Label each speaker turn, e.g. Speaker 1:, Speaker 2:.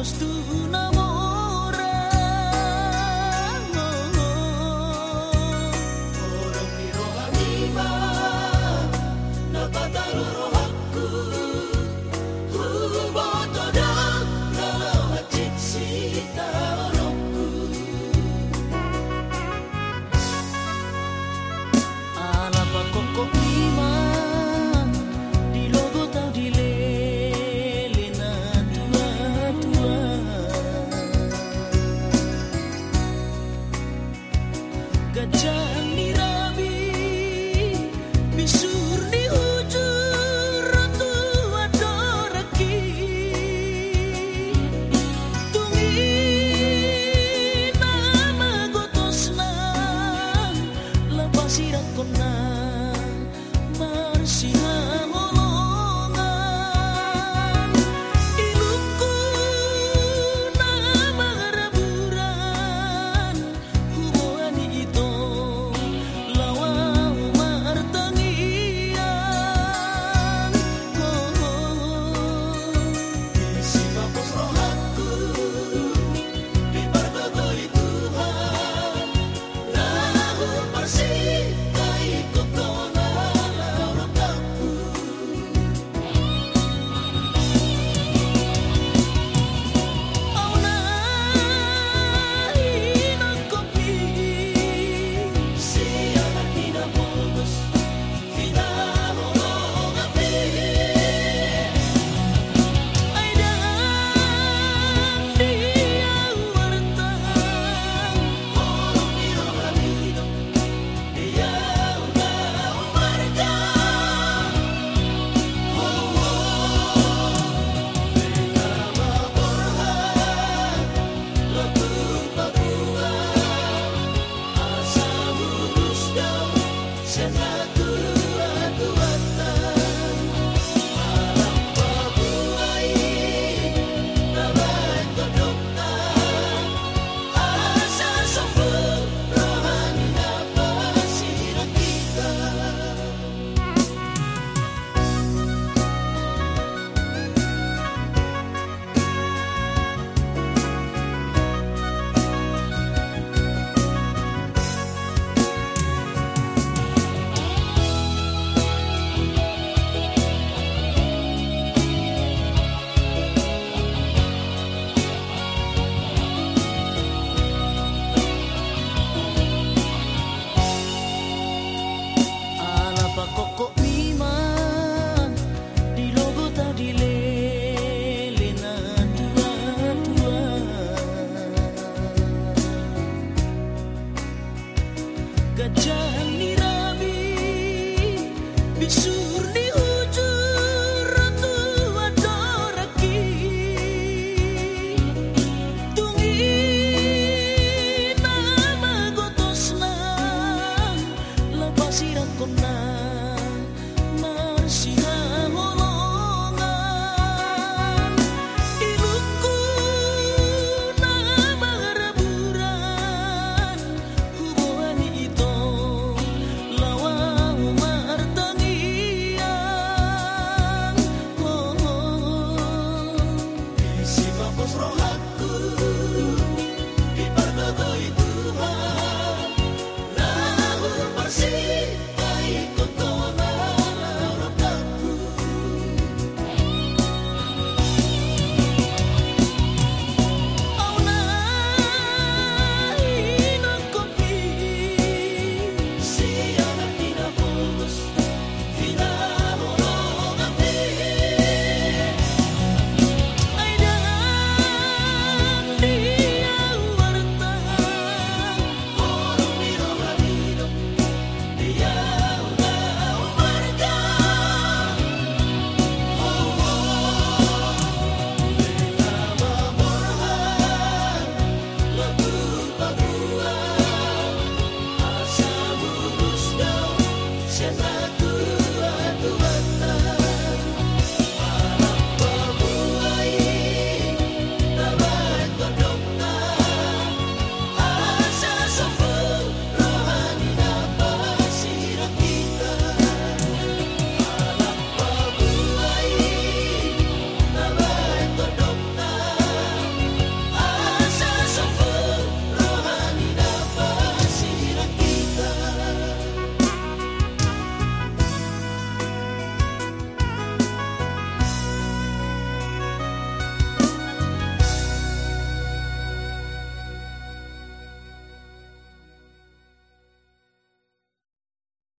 Speaker 1: acostumbro. 个家。gajah nirabi bisu all the